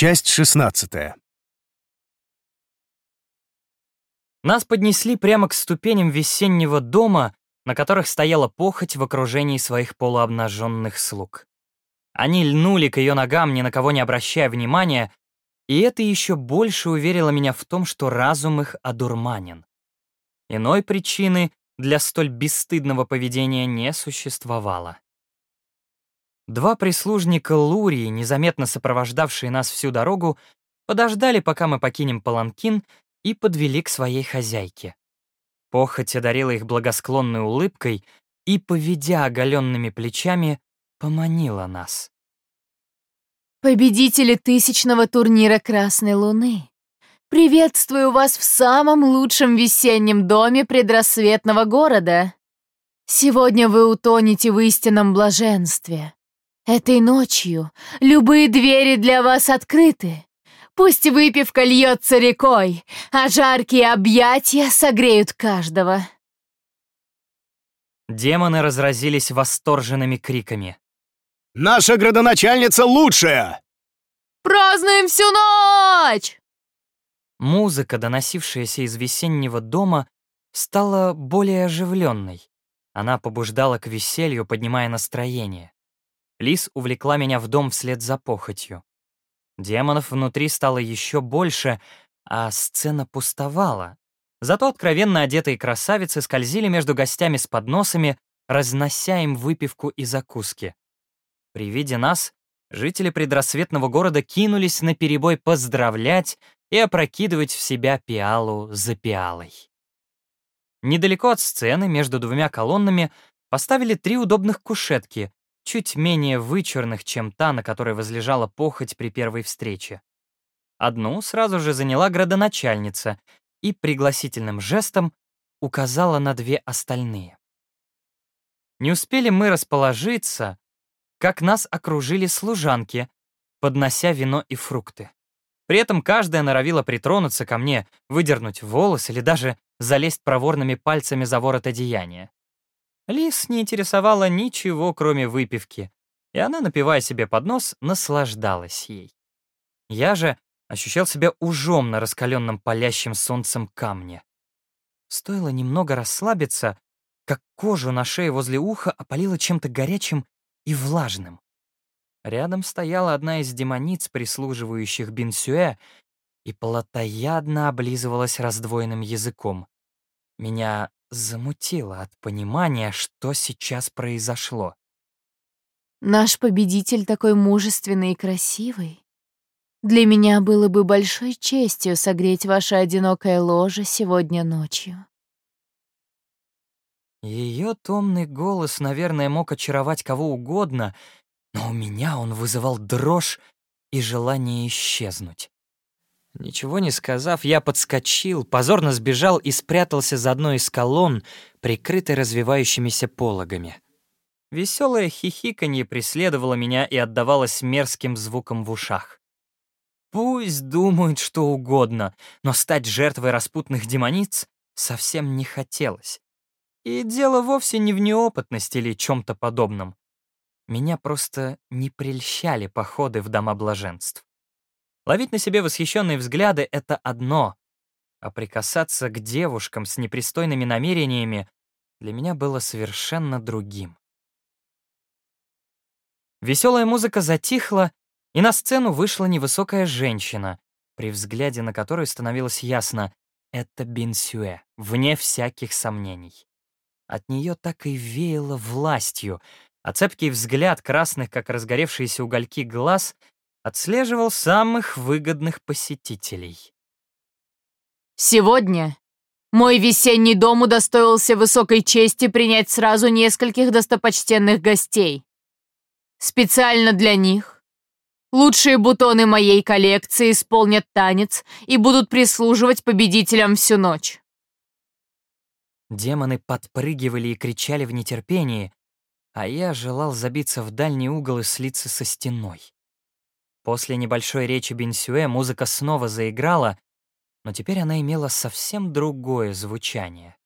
Часть 16. Нас поднесли прямо к ступеням весеннего дома, на которых стояла похоть в окружении своих полуобнаженных слуг. Они льнули к ее ногам, ни на кого не обращая внимания, и это еще больше уверило меня в том, что разум их одурманен. Иной причины для столь бесстыдного поведения не существовало. Два прислужника Лурии, незаметно сопровождавшие нас всю дорогу, подождали, пока мы покинем Паланкин, и подвели к своей хозяйке. Похоть одарила их благосклонной улыбкой и, поведя оголенными плечами, поманила нас. Победители тысячного турнира Красной Луны. Приветствую вас в самом лучшем весеннем доме предрассветного города. Сегодня вы утонете в истинном блаженстве. Этой ночью любые двери для вас открыты. Пусть выпивка льется рекой, а жаркие объятия согреют каждого. Демоны разразились восторженными криками. «Наша градоначальница лучшая!» Празднуем всю ночь! Музыка, доносившаяся из весеннего дома, стала более оживленной. Она побуждала к веселью, поднимая настроение. Лис увлекла меня в дом вслед за похотью. Демонов внутри стало еще больше, а сцена пустовала. Зато откровенно одетые красавицы скользили между гостями с подносами, разнося им выпивку и закуски. При виде нас жители предрассветного города кинулись на перебой поздравлять и опрокидывать в себя пиалу за пиалой. Недалеко от сцены, между двумя колоннами, поставили три удобных кушетки, чуть менее вычурных, чем та, на которой возлежала похоть при первой встрече. Одну сразу же заняла градоначальница и пригласительным жестом указала на две остальные. Не успели мы расположиться, как нас окружили служанки, поднося вино и фрукты. При этом каждая норовила притронуться ко мне, выдернуть волос или даже залезть проворными пальцами за ворот одеяния. Лис не интересовала ничего, кроме выпивки, и она, напивая себе под нос, наслаждалась ей. Я же ощущал себя ужом на раскаленном палящим солнцем камне. Стоило немного расслабиться, как кожу на шее возле уха опалило чем-то горячим и влажным. Рядом стояла одна из демониц, прислуживающих Бинсюэ, и плотоядно облизывалась раздвоенным языком. Меня замутило от понимания, что сейчас произошло. Наш победитель такой мужественный и красивый. Для меня было бы большой честью согреть ваше одинокое ложе сегодня ночью. Ее томный голос, наверное, мог очаровать кого угодно, но у меня он вызывал дрожь и желание исчезнуть. Ничего не сказав, я подскочил, позорно сбежал и спрятался за одной из колонн, прикрытой развивающимися пологами. Веселое хихиканье преследовало меня и отдавалось мерзким звуком в ушах. Пусть думают что угодно, но стать жертвой распутных демониц совсем не хотелось. И дело вовсе не в неопытности или чем-то подобном. Меня просто не прельщали походы в дома блаженств. Ловить на себе восхищенные взгляды — это одно, а прикасаться к девушкам с непристойными намерениями для меня было совершенно другим. Веселая музыка затихла, и на сцену вышла невысокая женщина, при взгляде на которую становилось ясно — это Бинсюэ, вне всяких сомнений. От нее так и веяло властью, а цепкий взгляд красных, как разгоревшиеся угольки глаз, отслеживал самых выгодных посетителей. Сегодня мой весенний дом удостоился высокой чести принять сразу нескольких достопочтенных гостей. Специально для них лучшие бутоны моей коллекции исполнят танец и будут прислуживать победителям всю ночь. Демоны подпрыгивали и кричали в нетерпении, а я желал забиться в дальний угол и слиться со стеной. После небольшой речи Бенсюэ музыка снова заиграла, но теперь она имела совсем другое звучание.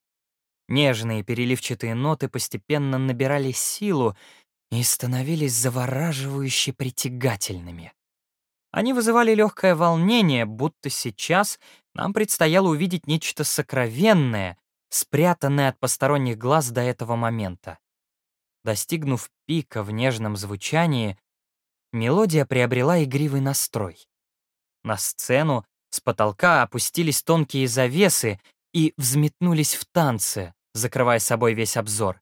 Нежные переливчатые ноты постепенно набирали силу и становились завораживающе притягательными. Они вызывали легкое волнение, будто сейчас нам предстояло увидеть нечто сокровенное, спрятанное от посторонних глаз до этого момента. Достигнув пика в нежном звучании, мелодия приобрела игривый настрой. На сцену с потолка опустились тонкие завесы и взметнулись в танце, закрывая собой весь обзор,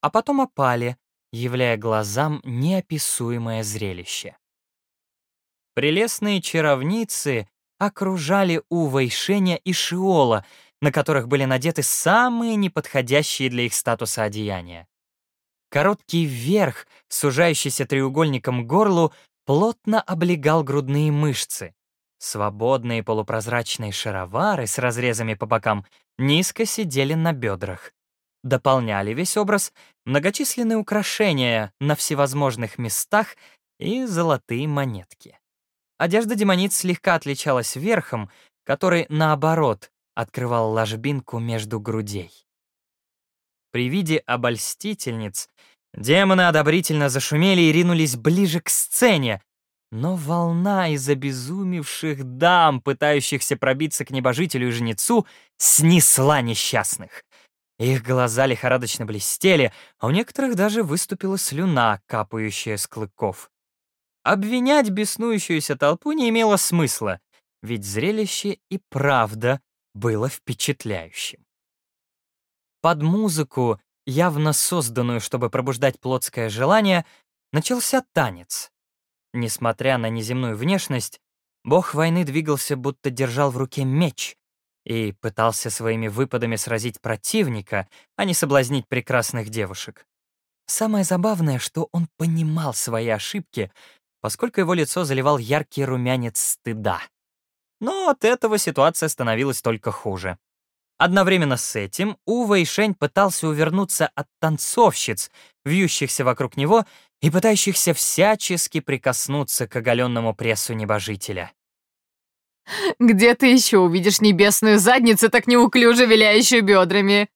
а потом опали, являя глазам неописуемое зрелище. Прелестные чаровницы окружали Ува и и Шиола, на которых были надеты самые неподходящие для их статуса одеяния. Короткий верх, сужающийся треугольником горлу, плотно облегал грудные мышцы. Свободные полупрозрачные шаровары с разрезами по бокам низко сидели на бедрах. Дополняли весь образ многочисленные украшения на всевозможных местах и золотые монетки. Одежда демониц слегка отличалась верхом, который, наоборот, открывал ложбинку между грудей. При виде обольстительниц демоны одобрительно зашумели и ринулись ближе к сцене, но волна из обезумевших дам, пытающихся пробиться к небожителю и жнецу, снесла несчастных. Их глаза лихорадочно блестели, а у некоторых даже выступила слюна, капающая с клыков. Обвинять беснующуюся толпу не имело смысла, ведь зрелище и правда было впечатляющим. Под музыку, явно созданную, чтобы пробуждать плотское желание, начался танец. Несмотря на неземную внешность, бог войны двигался, будто держал в руке меч и пытался своими выпадами сразить противника, а не соблазнить прекрасных девушек. Самое забавное, что он понимал свои ошибки поскольку его лицо заливал яркий румянец стыда. Но от этого ситуация становилась только хуже. Одновременно с этим Ува Шень пытался увернуться от танцовщиц, вьющихся вокруг него и пытающихся всячески прикоснуться к оголенному прессу небожителя. «Где ты еще увидишь небесную задницу, так неуклюже виляющую бедрами?»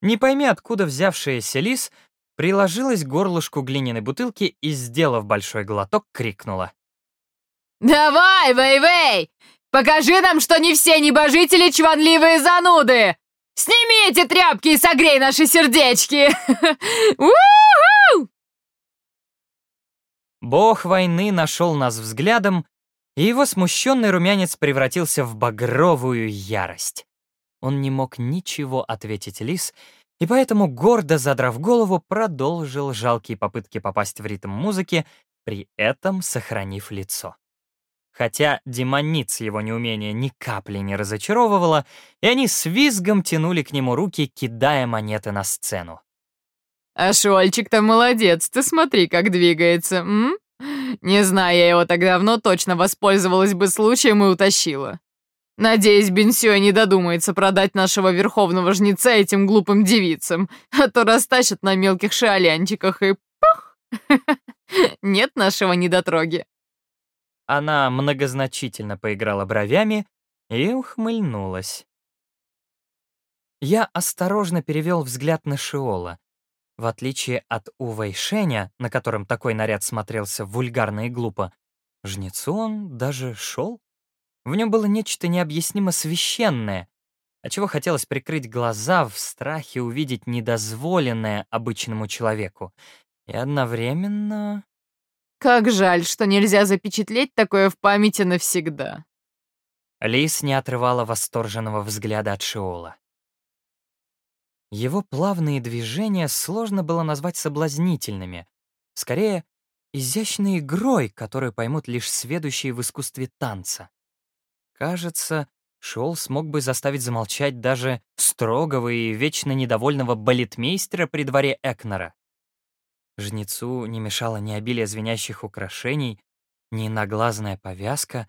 Не пойми, откуда взявшаяся лис приложилась к горлышку глиняной бутылки и, сделав большой глоток, крикнула. «Давай, Вэй-Вэй! Покажи нам, что не все небожители чванливые зануды! Сними эти тряпки и согрей наши сердечки! Бог войны нашел нас взглядом, и его смущенный румянец превратился в багровую ярость. Он не мог ничего ответить Лис и поэтому, гордо задрав голову, продолжил жалкие попытки попасть в ритм музыки, при этом сохранив лицо. Хотя демониц его неумение ни капли не разочаровывало, и они с визгом тянули к нему руки, кидая монеты на сцену. «А Шольчик-то молодец, ты смотри, как двигается, м? Не знаю, я его так давно точно воспользовалась бы случаем и утащила. Надеюсь, Бенсюэ не додумается продать нашего верховного жнеца этим глупым девицам, а то растащат на мелких шиолянчиках и пух! Нет нашего недотроги. Она многозначительно поиграла бровями и ухмыльнулась. Я осторожно перевел взгляд на Шиола. В отличие от Ува Шеня, на котором такой наряд смотрелся вульгарно и глупо, жнецу он даже шел. В нем было нечто необъяснимо священное, отчего хотелось прикрыть глаза в страхе увидеть недозволенное обычному человеку. И одновременно... Как жаль, что нельзя запечатлеть такое в памяти навсегда. Лис не отрывала восторженного взгляда от Шиола. Его плавные движения сложно было назвать соблазнительными. Скорее, изящной игрой, которую поймут лишь сведущие в искусстве танца. Кажется, Шоул смог бы заставить замолчать даже строгого и вечно недовольного балетмейстера при дворе Экнера. Жнецу не мешало ни обилие звенящих украшений, ни наглазная повязка,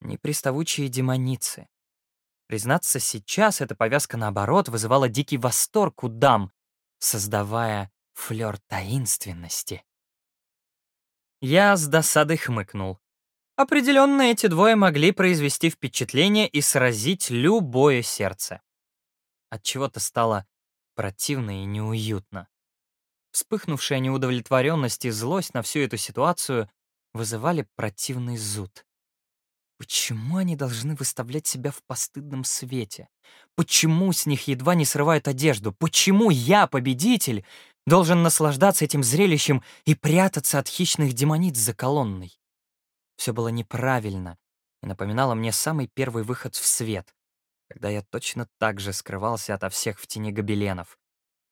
ни приставучие демоницы. Признаться, сейчас эта повязка, наоборот, вызывала дикий восторг у дам, создавая флёр таинственности. Я с досадой хмыкнул. Определенно эти двое могли произвести впечатление и сразить любое сердце. От чего-то стало противно и неуютно. Вспыхнувшая неудовлетворенность и злость на всю эту ситуацию вызывали противный зуд. Почему они должны выставлять себя в постыдном свете? Почему с них едва не срывают одежду? Почему я, победитель, должен наслаждаться этим зрелищем и прятаться от хищных демониц за колонной? Все было неправильно и напоминало мне самый первый выход в свет, когда я точно так же скрывался ото всех в тени гобеленов,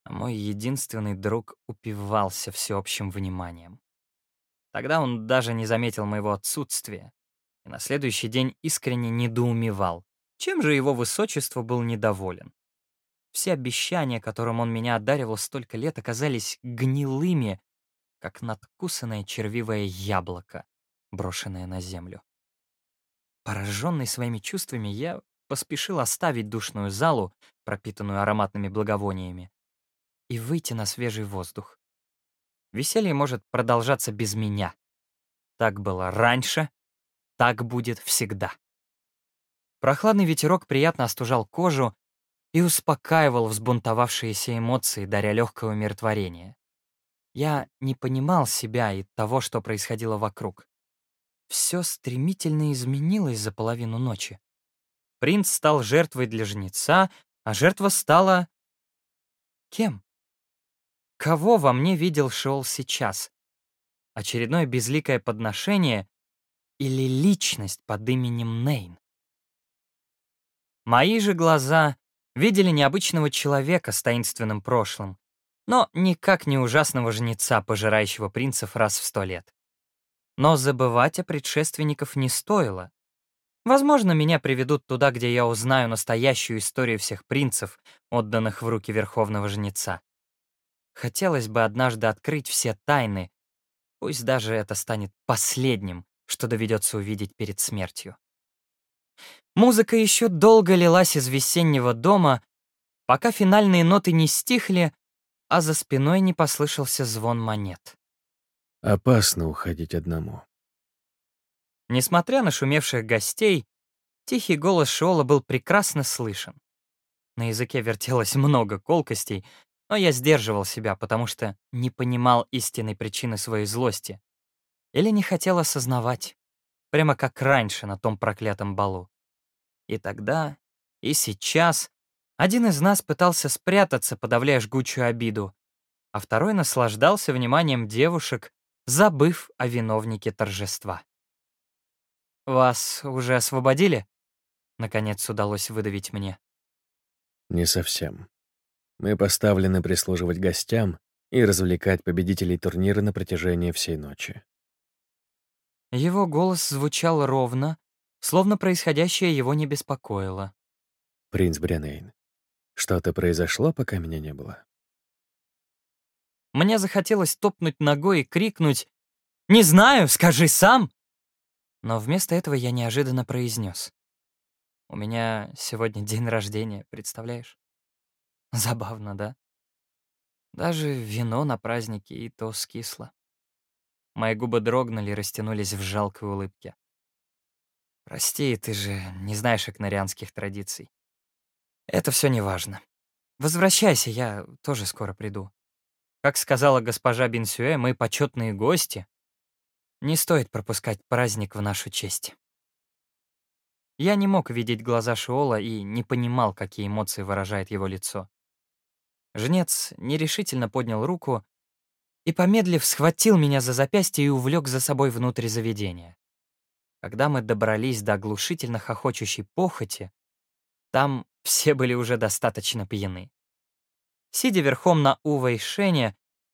а мой единственный друг упивался всеобщим вниманием. Тогда он даже не заметил моего отсутствия, и на следующий день искренне недоумевал, чем же его высочество был недоволен. Все обещания, которым он меня одаривал столько лет, оказались гнилыми, как надкусанное червивое яблоко, брошенное на землю. Пораженный своими чувствами, я поспешил оставить душную залу, пропитанную ароматными благовониями, и выйти на свежий воздух. Веселье может продолжаться без меня. Так было раньше, так будет всегда. Прохладный ветерок приятно остужал кожу и успокаивал взбунтовавшиеся эмоции, даря легкое умиротворение. Я не понимал себя и того, что происходило вокруг. Все стремительно изменилось за половину ночи. Принц стал жертвой для жнеца, а жертва стала... Кем? Кого во мне видел Шиол сейчас? Очередное безликое подношение или личность под именем Нейн. Мои же глаза видели необычного человека с таинственным прошлым, но никак не ужасного жнеца, пожирающего принцев раз в сто лет. Но забывать о предшественников не стоило. Возможно, меня приведут туда, где я узнаю настоящую историю всех принцев, отданных в руки верховного жнеца. Хотелось бы однажды открыть все тайны, пусть даже это станет последним, что доведется увидеть перед смертью. Музыка еще долго лилась из весеннего дома, пока финальные ноты не стихли, а за спиной не послышался звон монет. Опасно уходить одному. Несмотря на шумевших гостей, тихий голос Шиола был прекрасно слышен. На языке вертелось много колкостей, но я сдерживал себя, потому что не понимал истинной причины своей злости, или не хотел осознавать, прямо как раньше на том проклятом балу. И тогда, и сейчас один из нас пытался спрятаться, подавляя жгучую обиду, а второй наслаждался вниманием девушек, забыв о виновнике торжества. «Вас уже освободили?» — наконец удалось выдавить мне. Не совсем. Мы поставлены прислуживать гостям и развлекать победителей турнира на протяжении всей ночи. Его голос звучал ровно, словно происходящее его не беспокоило. «Принц Брянейн, что-то произошло, пока меня не было?» Мне захотелось топнуть ногой и крикнуть «Не знаю, скажи сам!» Но вместо этого я неожиданно произнес. «У меня сегодня день рождения, представляешь?» Забавно, да? Даже вино на празднике и то скисло. Мои губы дрогнули и растянулись в жалкой улыбке. «Прости, ты же не знаешь акнарианских традиций. Это все не важно. Возвращайся, я тоже скоро приду. Как сказала госпожа Бенсюэ, мы почетные гости. Не стоит пропускать праздник в нашу честь». Я не мог видеть глаза Шиола и не понимал, какие эмоции выражает его лицо. Жнец нерешительно поднял руку, и, помедлив, схватил меня за запястье и увлек за собой внутрь заведения. Когда мы добрались до оглушительно хохочущей похоти, там все были уже достаточно пьяны. Сидя верхом на Ува и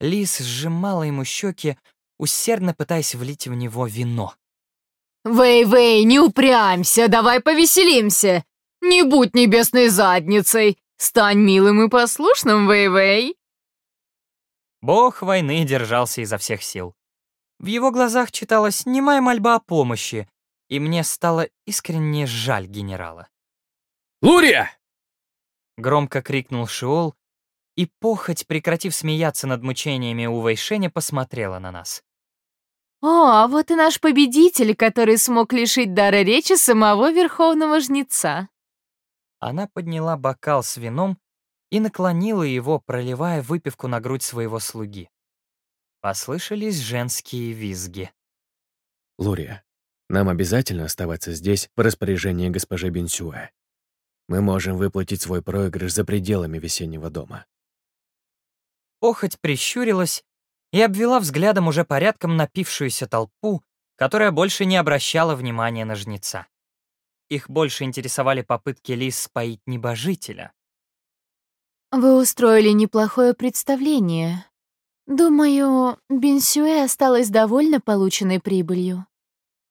Лис сжимала ему щеки, усердно пытаясь влить в него вино. «Вэй-Вэй, не упрямься, давай повеселимся! Не будь небесной задницей! Стань милым и послушным, Вэй-Вэй!» Бог войны держался изо всех сил. В его глазах читалась немая мольба о помощи, и мне стало искренне жаль генерала. «Лурия!» Громко крикнул Шиол, и похоть, прекратив смеяться над мучениями у Вайшеня, посмотрела на нас. «О, а вот и наш победитель, который смог лишить дара речи самого Верховного Жнеца». Она подняла бокал с вином и наклонила его, проливая выпивку на грудь своего слуги. Послышались женские визги. Лурия, нам обязательно оставаться здесь по распоряжению госпожи Бенсюэ. Мы можем выплатить свой проигрыш за пределами весеннего дома. Охоть прищурилась и обвела взглядом уже порядком напившуюся толпу, которая больше не обращала внимания на жнеца. Их больше интересовали попытки Лис споить небожителя. Вы устроили неплохое представление. Думаю, Бенсюэ осталась довольна полученной прибылью.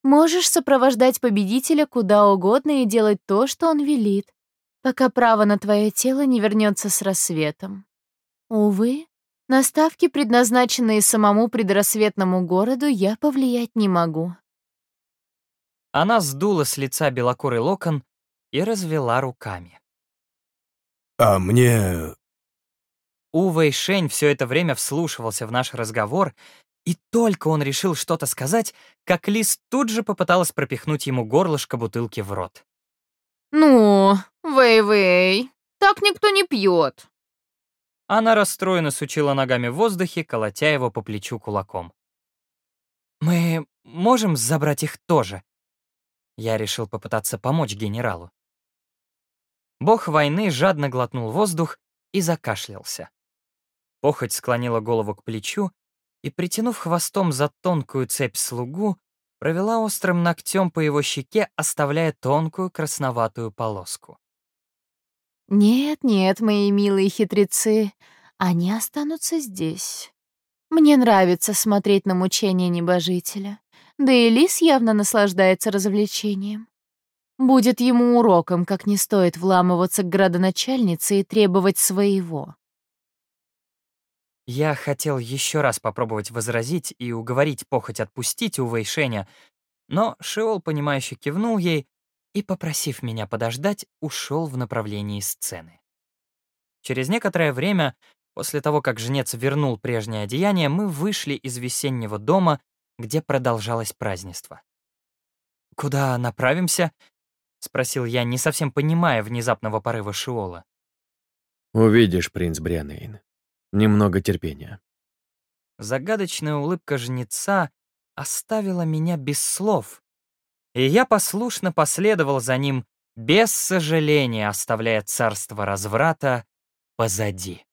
Можешь сопровождать победителя куда угодно и делать то, что он велит, пока право на твое тело не вернется с рассветом. Увы, на ставки, предназначенные самому предрассветному городу, я повлиять не могу. Она сдула с лица белокурый локон и развела руками. «А мне...» Увэй Шень все это время вслушивался в наш разговор, и только он решил что-то сказать, как Лис тут же попыталась пропихнуть ему горлышко бутылки в рот. «Ну, Вэй-Вэй, так никто не пьет. Она расстроенно сучила ногами в воздухе, колотя его по плечу кулаком. «Мы можем забрать их тоже?» Я решил попытаться помочь генералу. Бог войны жадно глотнул воздух и закашлялся. Похоть склонила голову к плечу и, притянув хвостом за тонкую цепь слугу, провела острым ногтем по его щеке, оставляя тонкую красноватую полоску. Нет, нет, мои милые хитрецы, они останутся здесь. Мне нравится смотреть на мучения небожителя. Да и лис явно наслаждается развлечением. Будет ему уроком, как не стоит вламываться к градоначальнице и требовать своего. Я хотел еще раз попробовать возразить и уговорить похоть отпустить у Вэйшеня, но Шиол, понимающе кивнул ей и, попросив меня подождать, ушел в направлении сцены. Через некоторое время, после того, как жнец вернул прежнее одеяние, мы вышли из весеннего дома, где продолжалось празднество. «Куда направимся?» — спросил я, не совсем понимая внезапного порыва Шиола. Увидишь, принц Брианейн. Немного терпения. Загадочная улыбка жнеца оставила меня без слов, и я послушно последовал за ним, без сожаления оставляя царство разврата позади.